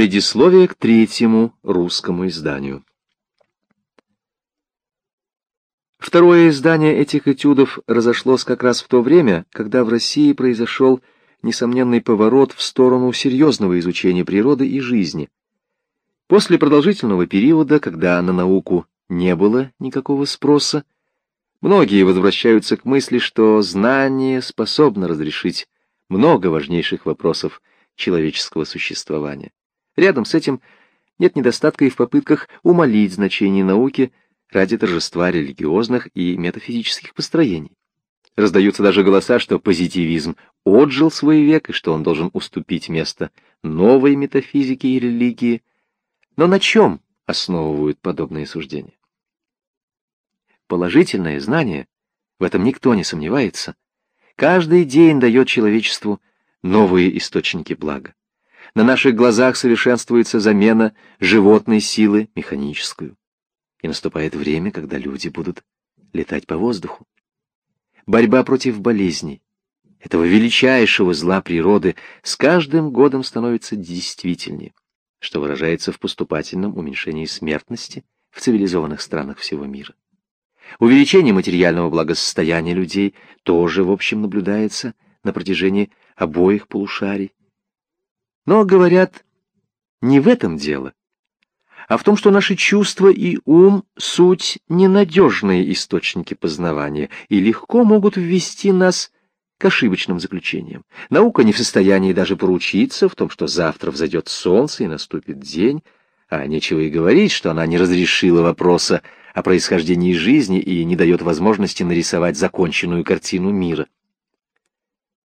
Предисловие к третьему русскому изданию. Второе издание этих этюдов разошлось как раз в то время, когда в России произошел несомненный поворот в сторону серьезного изучения природы и жизни. После продолжительного периода, когда на науку не было никакого спроса, многие возвращаются к мысли, что знание способно разрешить много важнейших вопросов человеческого существования. Рядом с этим нет недостатка и в попытках умолить значение науки ради торжества религиозных и метафизических построений. Раздаются даже голоса, что позитивизм отжил свой век и что он должен уступить место новой метафизике и религии. Но на чем основывают подобные суждения? Положительное знание, в этом никто не сомневается, каждый день дает человечеству новые источники блага. На наших глазах совершенствуется замена животной силы механическую. И наступает время, когда люди будут летать по воздуху. Борьба против болезней, этого величайшего зла природы, с каждым годом становится действительнее, что выражается в поступательном уменьшении смертности в цивилизованных странах всего мира. Увеличение материального благосостояния людей тоже, в общем, наблюдается на протяжении обоих полушарий. Но, говорят, не в этом дело, а в том, что наши чувства и ум — суть ненадежные источники познавания и легко могут ввести нас к ошибочным заключениям. Наука не в состоянии даже поручиться в том, что завтра взойдет солнце и наступит день, а нечего и говорить, что она не разрешила вопроса о происхождении жизни и не дает возможности нарисовать законченную картину мира.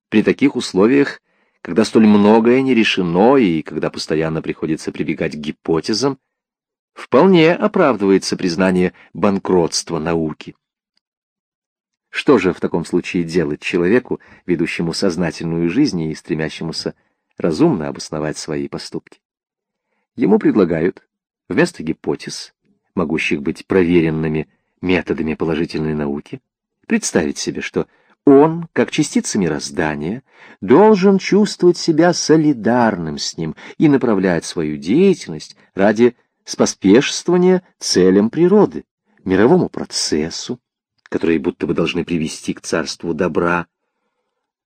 При таких условиях, когда столь многое не решено и когда постоянно приходится прибегать к гипотезам, вполне оправдывается признание банкротства науки. Что же в таком случае делать человеку, ведущему сознательную жизнь и стремящемуся разумно обосновать свои поступки? Ему предлагают вместо гипотез, могущих быть проверенными методами положительной науки, представить себе, что он, как частица мироздания, должен чувствовать себя солидарным с ним и направлять свою деятельность ради споспешствования целям природы, мировому процессу, которые будто бы должны привести к царству добра.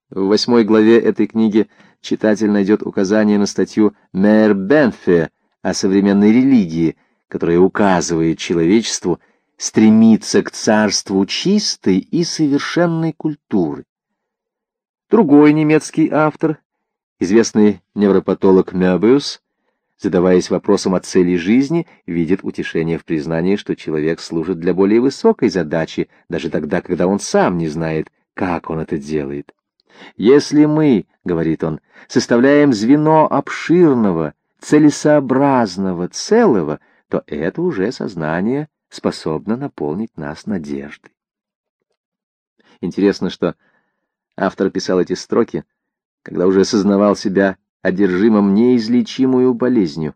В восьмой главе этой книги читатель найдет указание на статью Мэр Бенфе о современной религии, которая указывает человечеству стремиться к царству чистой и совершенной культуры. Другой немецкий автор, известный невропатолог Мёбиус, задаваясь вопросом о цели жизни, видит утешение в признании, что человек служит для более высокой задачи, даже тогда, когда он сам не знает, как он это делает. «Если мы, — говорит он, — составляем звено обширного, целесообразного целого, то это уже сознание — способна наполнить нас надеждой. Интересно, что автор писал эти строки, когда уже осознавал себя одержимым неизлечимую болезнью.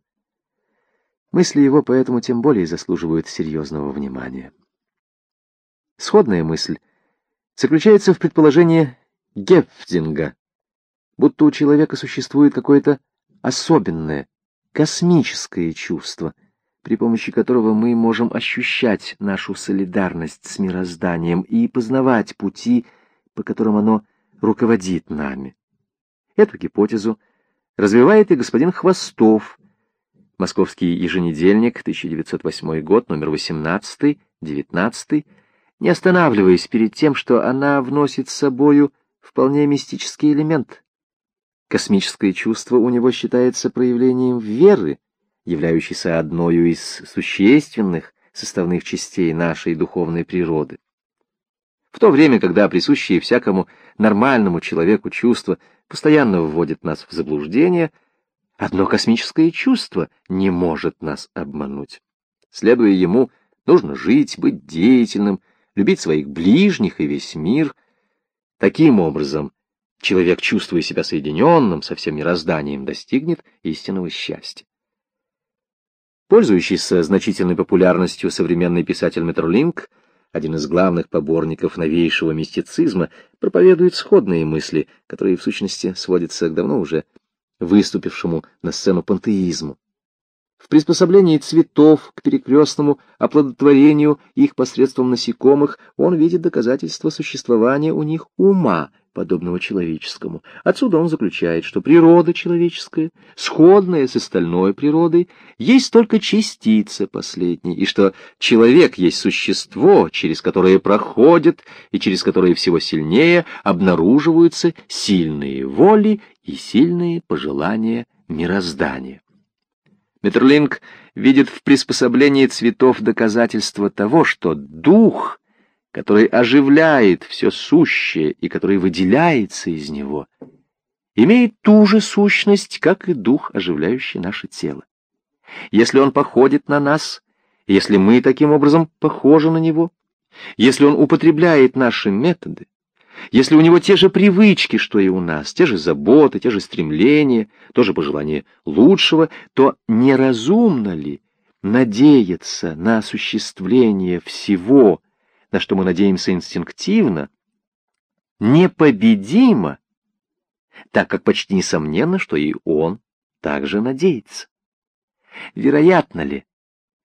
Мысли его поэтому тем более заслуживают серьезного внимания. Сходная мысль заключается в предположении Гефтинга, будто у человека существует какое-то особенное, космическое чувство — при помощи которого мы можем ощущать нашу солидарность с мирозданием и познавать пути, по которым оно руководит нами. Эту гипотезу развивает и господин Хвостов, Московский еженедельник, 1908 год, номер 18, 19, не останавливаясь перед тем, что она вносит с собою вполне мистический элемент. Космическое чувство у него считается проявлением веры, являющийся одной из существенных составных частей нашей духовной природы. В то время, когда присущие всякому нормальному человеку чувства постоянно вводят нас в заблуждение, одно космическое чувство не может нас обмануть. Следуя ему, нужно жить, быть деятельным, любить своих ближних и весь мир. Таким образом, человек, чувствуя себя соединенным со всем мирозданием, достигнет истинного счастья. Пользующийся значительной популярностью современный писатель Метролинг, один из главных поборников новейшего мистицизма, проповедует сходные мысли, которые в сущности сводятся к давно уже выступившему на сцену пантеизму. В приспособлении цветов к перекрестному оплодотворению их посредством насекомых он видит доказательство существования у них ума, подобного человеческому. Отсюда он заключает, что природа человеческая, сходная с остальной природой, есть только частица последней, и что человек есть существо, через которое проходят и через которое всего сильнее обнаруживаются сильные воли и сильные пожелания мироздания. Метерлинг видит в приспособлении цветов доказательство того, что дух, который оживляет все сущее и который выделяется из него, имеет ту же сущность, как и дух, оживляющий наше тело. Если он походит на нас, если мы таким образом похожи на него, если он употребляет наши методы, если у него те же привычки, что и у нас, те же заботы, те же стремления, то же пожелание лучшего, то неразумно ли надеяться на осуществление всего, на что мы надеемся инстинктивно, непобедимо, так как почти несомненно, что и он также надеется. Вероятно ли,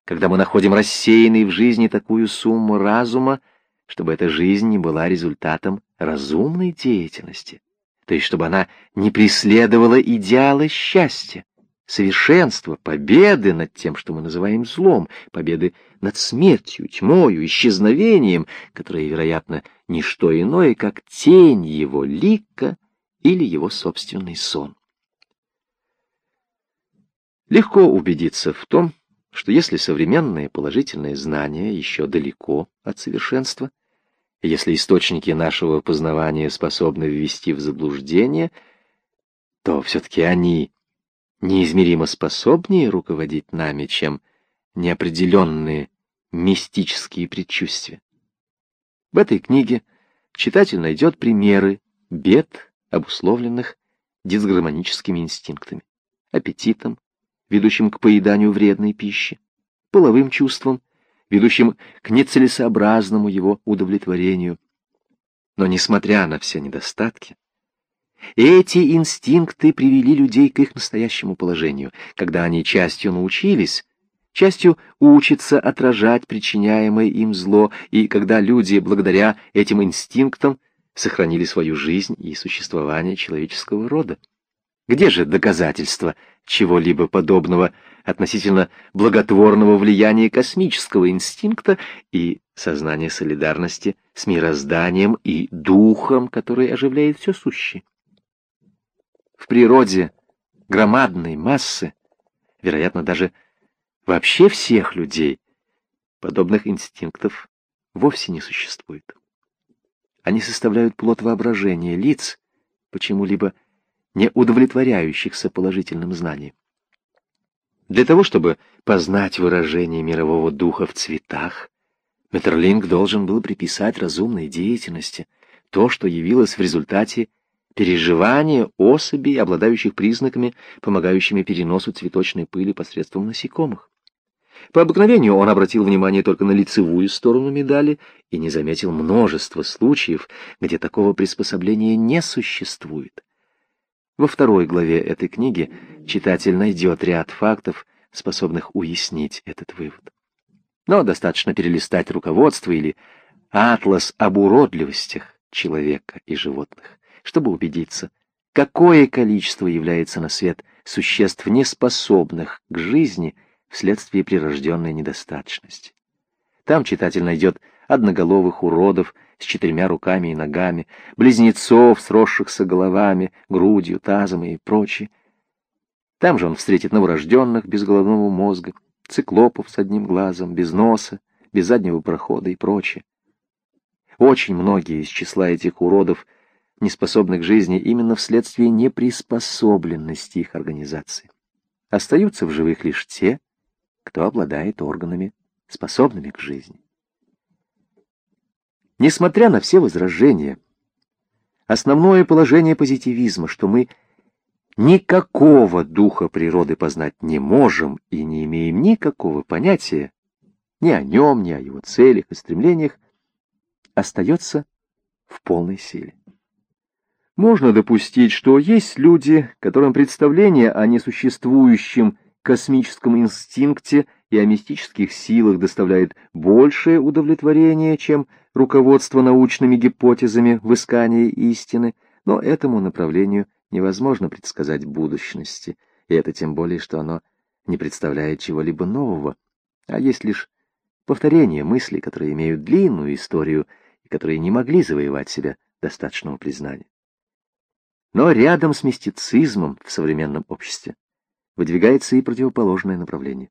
когда мы находим рассеянной в жизни такую сумму разума, чтобы эта жизнь не была результатом разумной деятельности, то есть чтобы она не преследовала идеала счастья, совершенства, победы над тем, что мы называем злом, победы над смертью, тьмою, исчезновением, которое, вероятно, не что иное, как тень его лика или его собственный сон. Легко убедиться в том, что если современные положительные знания еще далеко от совершенства, если источники нашего познавания способны ввести в заблуждение, то все-таки они неизмеримо способнее руководить нами, чем неопределенные мистические предчувствия. В этой книге читатель найдет примеры бед, обусловленных дисгармоническими инстинктами, аппетитом, ведущим к поеданию вредной пищи, половым чувством, ведущим к нецелесообразному его удовлетворению. Но, несмотря на все недостатки, эти инстинкты привели людей к их настоящему положению, когда они частью научились, частью учатся отражать причиняемое им зло, и когда люди, благодаря этим инстинктам, сохранили свою жизнь и существование человеческого рода. Где же доказательства чего-либо подобного относительно благотворного влияния космического инстинкта и сознания солидарности с мирозданием и духом, который оживляет все сущее. В природе громадной массы, вероятно, даже вообще всех людей, подобных инстинктов вовсе не существует. Они составляют плод воображения лиц, почему-либо не удовлетворяющихся положительным знанием. Для того, чтобы познать выражение мирового духа в цветах, Метерлинг должен был приписать разумной деятельности то, что явилось в результате переживания особей, обладающих признаками, помогающими переносу цветочной пыли посредством насекомых. По обыкновению он обратил внимание только на лицевую сторону медали и не заметил множество случаев, где такого приспособления не существует. Во второй главе этой книги читатель найдет ряд фактов, способных уяснить этот вывод. Но достаточно перелистать руководство или атлас об уродливостях человека и животных, чтобы убедиться, какое количество является на свет существ, неспособных к жизни вследствие прирожденной недостаточности. Там читатель найдет одноголовых уродов, с четырьмя руками и ногами, близнецов, сросшихся головами, грудью, тазом и прочее. Там же он встретит новорожденных без головного мозга, циклопов с одним глазом, без носа, без заднего прохода и прочее. Очень многие из числа этих уродов не способны к жизни именно вследствие неприспособленности их организации. Остаются в живых лишь те, кто обладает органами, способными к жизни. Несмотря на все возражения, основное положение позитивизма, что мы никакого духа природы познать не можем и не имеем никакого понятия ни о нем, ни о его целях и стремлениях, остается в полной силе. Можно допустить, что есть люди, которым представление о несуществующем космическом инстинкте и о мистических силах доставляет большее удовлетворение, чем руководство научными гипотезами в искании истины, но этому направлению невозможно предсказать будущности, и это тем более, что оно не представляет чего-либо нового, а есть лишь повторение мыслей, которые имеют длинную историю и которые не могли завоевать себя достаточного признания. Но рядом с мистицизмом в современном обществе выдвигается и противоположное направление.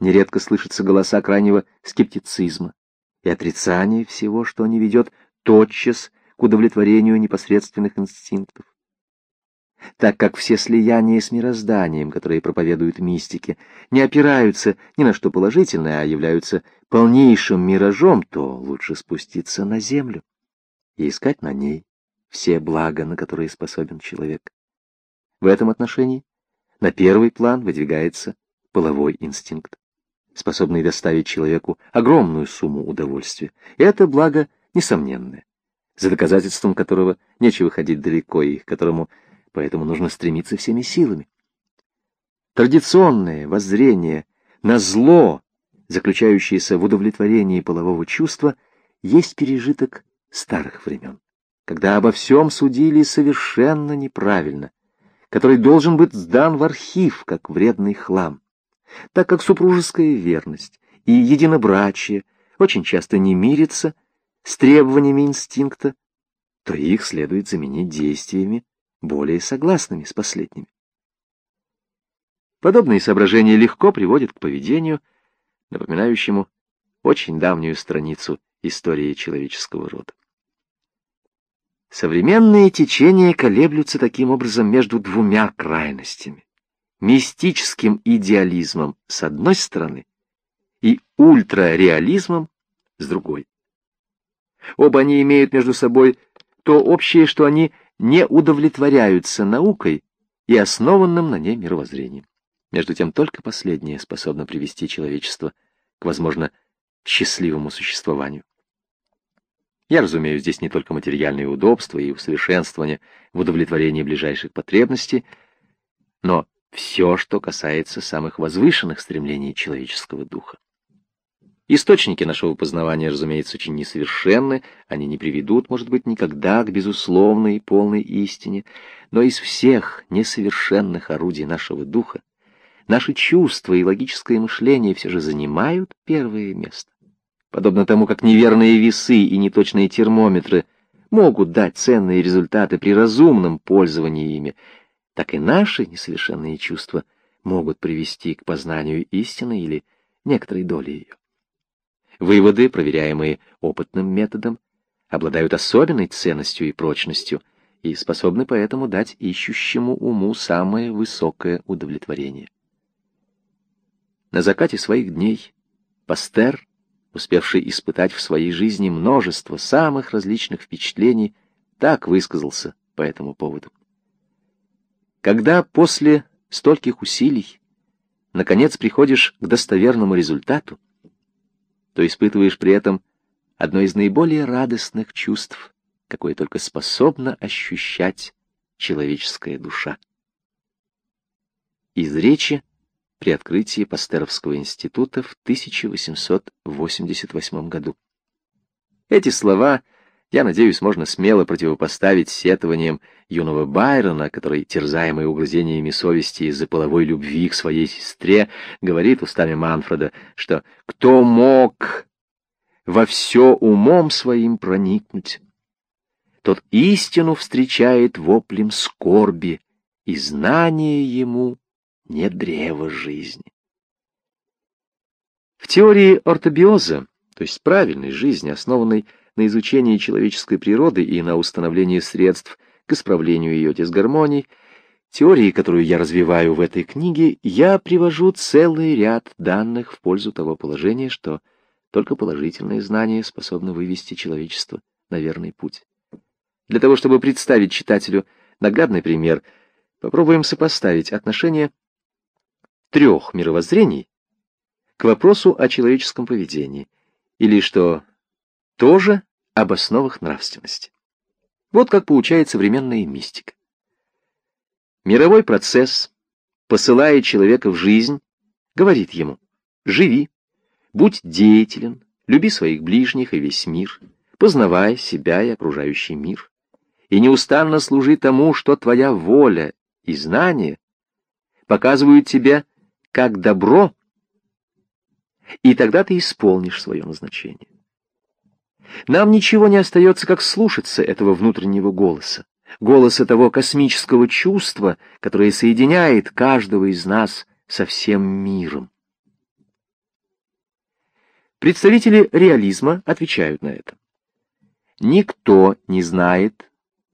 Нередко слышатся голоса крайнего скептицизма и отрицания всего, что не ведет тотчас к удовлетворению непосредственных инстинктов. Так как все слияния с мирозданием, которые проповедуют мистики, не опираются ни на что положительное, а являются полнейшим миражом, то лучше спуститься на землю и искать на ней все блага, на которые способен человек. В этом отношении на первый план выдвигается половой инстинкт, способный доставить человеку огромную сумму удовольствия. И это благо несомненное, за доказательством которого нечего ходить далеко и к которому поэтому нужно стремиться всеми силами. Традиционное воззрение на зло, заключающееся в удовлетворении полового чувства, есть пережиток старых времен когда обо всем судили совершенно неправильно, который должен быть сдан в архив, как вредный хлам, так как супружеская верность и единобрачие очень часто не мирятся с требованиями инстинкта, то их следует заменить действиями, более согласными с последними. Подобные соображения легко приводят к поведению, напоминающему очень давнюю страницу истории человеческого рода. Современные течения колеблются таким образом между двумя крайностями. Мистическим идеализмом с одной стороны и ультрареализмом с другой. Оба они имеют между собой то общее, что они не удовлетворяются наукой и основанным на ней мировоззрением. Между тем только последнее способно привести человечество к, возможно, счастливому существованию. Я разумею здесь не только материальные удобства и усовершенствование в удовлетворении ближайших потребностей, но все, что касается самых возвышенных стремлений человеческого духа. Источники нашего познавания, разумеется, очень несовершенны, они не приведут, может быть, никогда к безусловной и полной истине, но из всех несовершенных орудий нашего духа наши чувства и логическое мышление все же занимают первое место подобно тому, как неверные весы и неточные термометры могут дать ценные результаты при разумном пользовании ими, так и наши несовершенные чувства могут привести к познанию истины или некоторой доли ее. Выводы, проверяемые опытным методом, обладают особенной ценностью и прочностью и способны поэтому дать ищущему уму самое высокое удовлетворение. На закате своих дней Пастер успевший испытать в своей жизни множество самых различных впечатлений, так высказался по этому поводу. Когда после стольких усилий наконец приходишь к достоверному результату, то испытываешь при этом одно из наиболее радостных чувств, какое только способна ощущать человеческая душа. Из речи при открытии Пастеровского института в 1888 году. Эти слова, я надеюсь, можно смело противопоставить сетованиям юного Байрона, который, терзаемый угрызениями совести из-за половой любви к своей сестре, говорит устами Манфреда, что «кто мог во все умом своим проникнуть, тот истину встречает воплем скорби, и знание ему не древо жизни. В теории ортобиоза, то есть правильной жизни, основанной на изучении человеческой природы и на установлении средств к исправлению ее дисгармоний, теории, которую я развиваю в этой книге, я привожу целый ряд данных в пользу того положения, что только положительные знания способны вывести человечество на верный путь. Для того, чтобы представить читателю наглядный пример, попробуем сопоставить отношение трех мировоззрений к вопросу о человеческом поведении, или, что тоже об основах нравственности. Вот как получает современная мистика. Мировой процесс, посылая человека в жизнь, говорит ему «Живи, будь деятелен, люби своих ближних и весь мир, познавай себя и окружающий мир, и неустанно служи тому, что твоя воля и знание показывают тебе как добро, и тогда ты исполнишь свое назначение. Нам ничего не остается, как слушаться этого внутреннего голоса, голоса того космического чувства, которое соединяет каждого из нас со всем миром. Представители реализма отвечают на это. Никто не знает,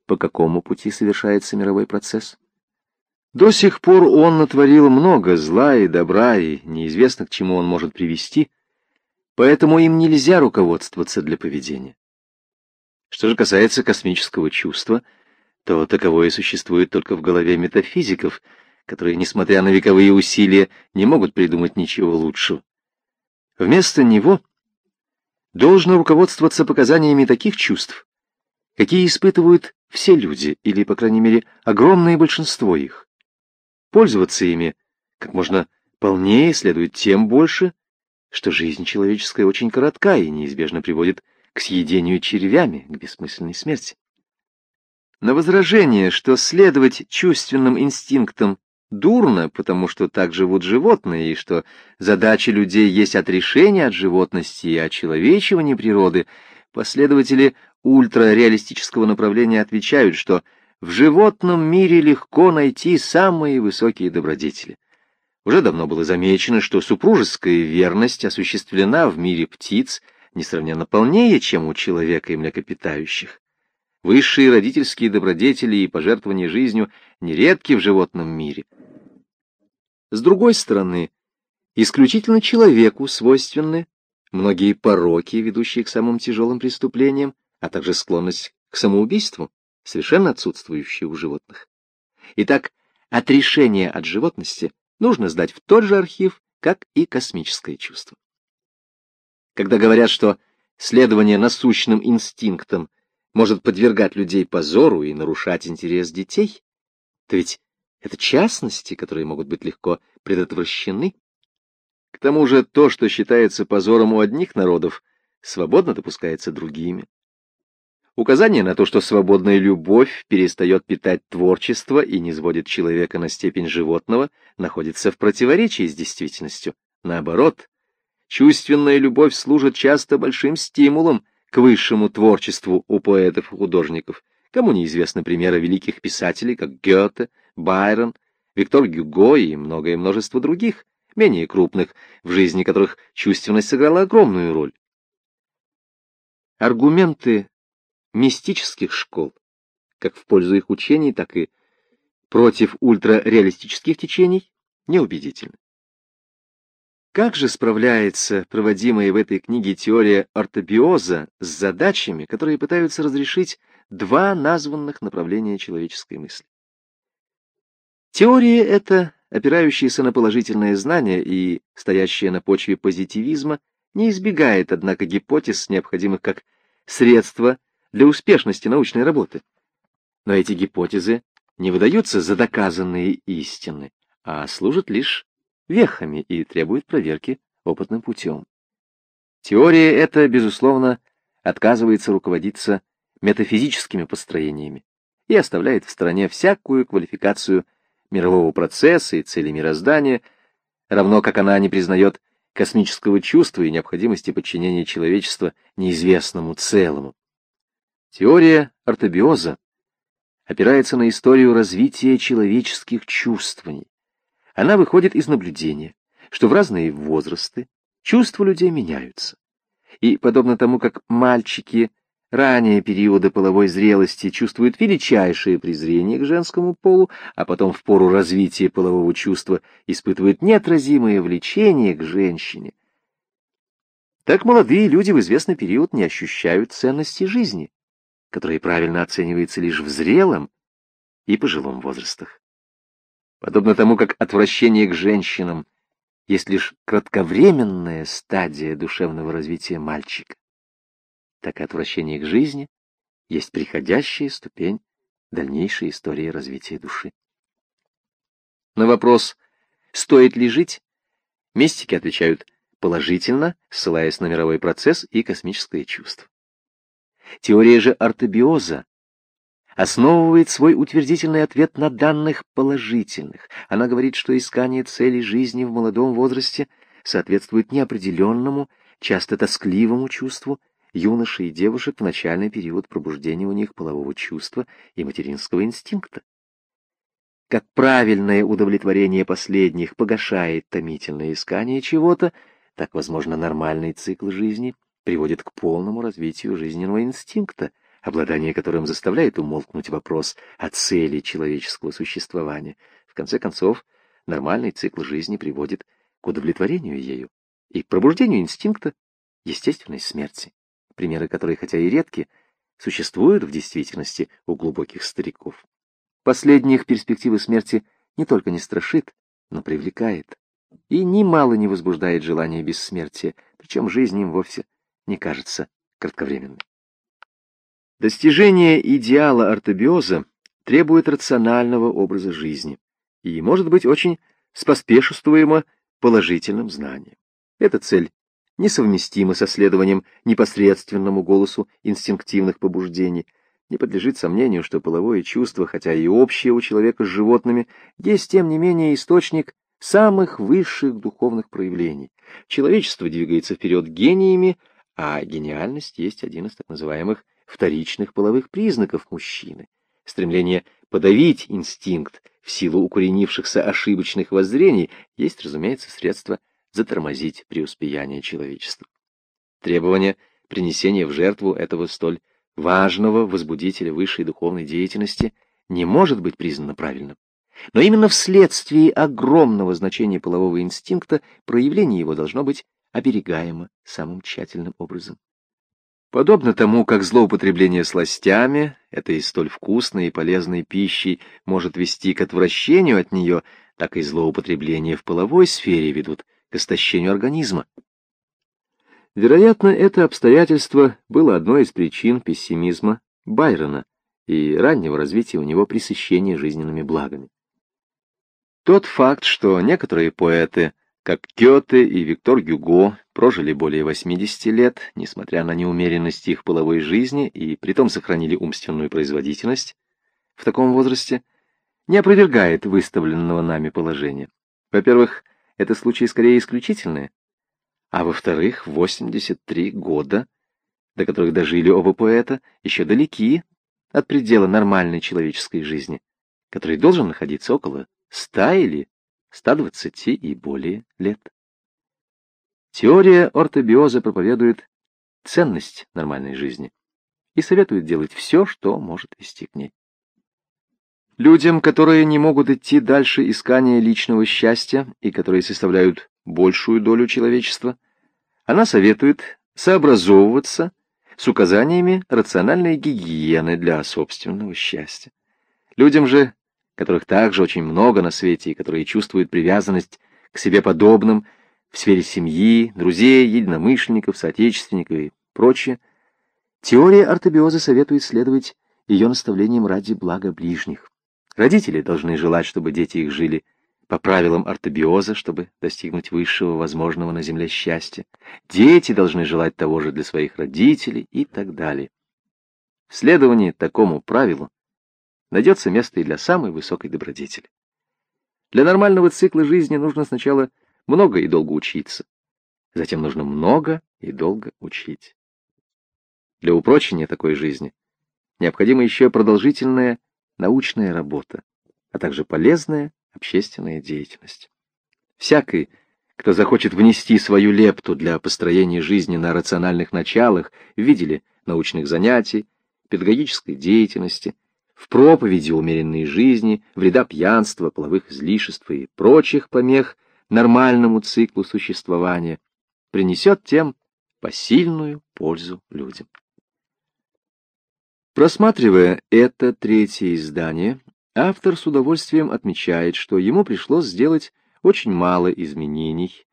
по какому пути совершается мировой процесс. До сих пор он натворил много зла и добра, и неизвестно, к чему он может привести, поэтому им нельзя руководствоваться для поведения. Что же касается космического чувства, то таковое существует только в голове метафизиков, которые, несмотря на вековые усилия, не могут придумать ничего лучшего. Вместо него должно руководствоваться показаниями таких чувств, какие испытывают все люди, или, по крайней мере, огромное большинство их. Пользоваться ими как можно полнее следует тем больше, что жизнь человеческая очень коротка и неизбежно приводит к съедению червями, к бессмысленной смерти. На возражение, что следовать чувственным инстинктам дурно, потому что так живут животные, и что задача людей есть отрешение от животности и очеловечивание природы, последователи ультрареалистического направления отвечают, что в животном мире легко найти самые высокие добродетели. Уже давно было замечено, что супружеская верность осуществлена в мире птиц несравненно полнее, чем у человека и млекопитающих. Высшие родительские добродетели и пожертвования жизнью нередки в животном мире. С другой стороны, исключительно человеку свойственны многие пороки, ведущие к самым тяжелым преступлениям, а также склонность к самоубийству совершенно отсутствующие у животных. Итак, отрешение от животности нужно сдать в тот же архив, как и космическое чувство. Когда говорят, что следование насущным инстинктам может подвергать людей позору и нарушать интерес детей, то ведь это частности, которые могут быть легко предотвращены. К тому же то, что считается позором у одних народов, свободно допускается другими. Указание на то, что свободная любовь перестает питать творчество и не сводит человека на степень животного, находится в противоречии с действительностью. Наоборот, чувственная любовь служит часто большим стимулом к высшему творчеству у поэтов и художников. Кому неизвестны примеры великих писателей, как Гёте, Байрон, Виктор Гюго и многое множество других, менее крупных, в жизни которых чувственность сыграла огромную роль. Аргументы мистических школ, как в пользу их учений, так и против ультрареалистических течений, неубедительны. Как же справляется проводимая в этой книге теория ортобиоза с задачами, которые пытаются разрешить два названных направления человеческой мысли? Теория эта, опирающаяся на положительное знание и стоящая на почве позитивизма, не избегает, однако, гипотез, необходимых как средство для успешности научной работы. Но эти гипотезы не выдаются за доказанные истины, а служат лишь вехами и требуют проверки опытным путем. Теория эта, безусловно, отказывается руководиться метафизическими построениями и оставляет в стороне всякую квалификацию мирового процесса и цели мироздания, равно как она не признает космического чувства и необходимости подчинения человечества неизвестному целому. Теория ортобиоза опирается на историю развития человеческих чувствований. Она выходит из наблюдения, что в разные возрасты чувства людей меняются. И, подобно тому, как мальчики ранее периода половой зрелости чувствуют величайшее презрение к женскому полу, а потом в пору развития полового чувства испытывают неотразимое влечение к женщине, так молодые люди в известный период не ощущают ценности жизни которое правильно оценивается лишь в зрелом и пожилом возрастах. Подобно тому, как отвращение к женщинам есть лишь кратковременная стадия душевного развития мальчика, так и отвращение к жизни есть приходящая ступень дальнейшей истории развития души. На вопрос, стоит ли жить, мистики отвечают положительно, ссылаясь на мировой процесс и космическое чувство. Теория же ортобиоза основывает свой утвердительный ответ на данных положительных. Она говорит, что искание цели жизни в молодом возрасте соответствует неопределенному, часто тоскливому чувству юношей и девушек в начальный период пробуждения у них полового чувства и материнского инстинкта. Как правильное удовлетворение последних погашает томительное искание чего-то, так, возможно, нормальный цикл жизни приводит к полному развитию жизненного инстинкта, обладание которым заставляет умолкнуть вопрос о цели человеческого существования. В конце концов, нормальный цикл жизни приводит к удовлетворению ею и к пробуждению инстинкта естественной смерти, примеры которой, хотя и редки, существуют в действительности у глубоких стариков. Последних перспективы смерти не только не страшит, но привлекает и немало не возбуждает желание бессмертия, причем жизнь им вовсе не кажется кратковременной. Достижение идеала ортобиоза требует рационального образа жизни и может быть очень споспешествуемо положительным знанием. Эта цель несовместима со следованием непосредственному голосу инстинктивных побуждений. Не подлежит сомнению, что половое чувство, хотя и общее у человека с животными, есть, тем не менее, источник самых высших духовных проявлений. Человечество двигается вперед гениями, а гениальность есть один из так называемых вторичных половых признаков мужчины. Стремление подавить инстинкт в силу укоренившихся ошибочных воззрений есть, разумеется, средство затормозить преуспеяние человечества. Требование принесения в жертву этого столь важного возбудителя высшей духовной деятельности не может быть признано правильным. Но именно вследствие огромного значения полового инстинкта проявление его должно быть оберегаемо самым тщательным образом. Подобно тому, как злоупотребление сластями, этой столь вкусной и полезной пищей, может вести к отвращению от нее, так и злоупотребление в половой сфере ведут к истощению организма. Вероятно, это обстоятельство было одной из причин пессимизма Байрона и раннего развития у него пресыщения жизненными благами. Тот факт, что некоторые поэты, как Гёте и Виктор Гюго, прожили более 80 лет, несмотря на неумеренность их половой жизни, и притом сохранили умственную производительность в таком возрасте, не опровергает выставленного нами положения. Во-первых, это случаи скорее исключительные, а во-вторых, 83 года, до которых дожили оба поэта, еще далеки от предела нормальной человеческой жизни, который должен находиться около ста или 120 и более лет. Теория ортобиоза проповедует ценность нормальной жизни и советует делать все, что может вести к ней. Людям, которые не могут идти дальше искания личного счастья и которые составляют большую долю человечества, она советует сообразовываться с указаниями рациональной гигиены для собственного счастья. Людям же, которых также очень много на свете и которые чувствуют привязанность к себе подобным в сфере семьи, друзей, единомышленников, соотечественников и прочее, теория ортобиоза советует следовать ее наставлениям ради блага ближних. Родители должны желать, чтобы дети их жили по правилам ортобиоза, чтобы достигнуть высшего возможного на земле счастья. Дети должны желать того же для своих родителей и так далее. В следовании такому правилу найдется место и для самой высокой добродетели. Для нормального цикла жизни нужно сначала много и долго учиться, затем нужно много и долго учить. Для упрочения такой жизни необходима еще продолжительная научная работа, а также полезная общественная деятельность. Всякий, кто захочет внести свою лепту для построения жизни на рациональных началах в виде научных занятий, педагогической деятельности, в проповеди умеренной жизни, вреда пьянства, половых излишеств и прочих помех нормальному циклу существования, принесет тем посильную пользу людям. Просматривая это третье издание, автор с удовольствием отмечает, что ему пришлось сделать очень мало изменений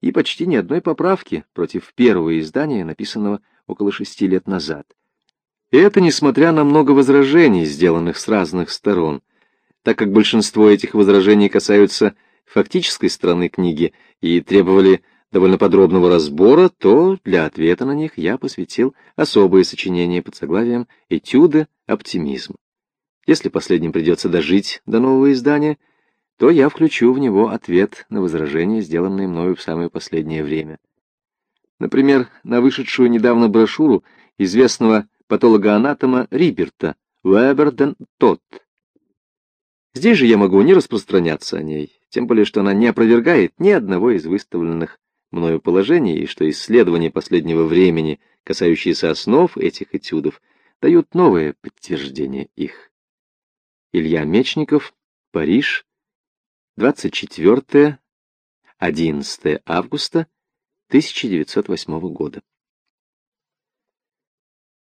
и почти ни одной поправки против первого издания, написанного около шести лет назад. И это несмотря на много возражений, сделанных с разных сторон. Так как большинство этих возражений касаются фактической стороны книги и требовали довольно подробного разбора, то для ответа на них я посвятил особое сочинение под заглавием «Этюды оптимизма». Если последним придется дожить до нового издания, то я включу в него ответ на возражения, сделанные мною в самое последнее время. Например, на вышедшую недавно брошюру известного патологоанатома Риберта «Веберден тот». Здесь же я могу не распространяться о ней, тем более что она не опровергает ни одного из выставленных мною положений, и что исследования последнего времени, касающиеся основ этих этюдов, дают новое подтверждение их. Илья Мечников, Париж, 24-11 августа 1908 года.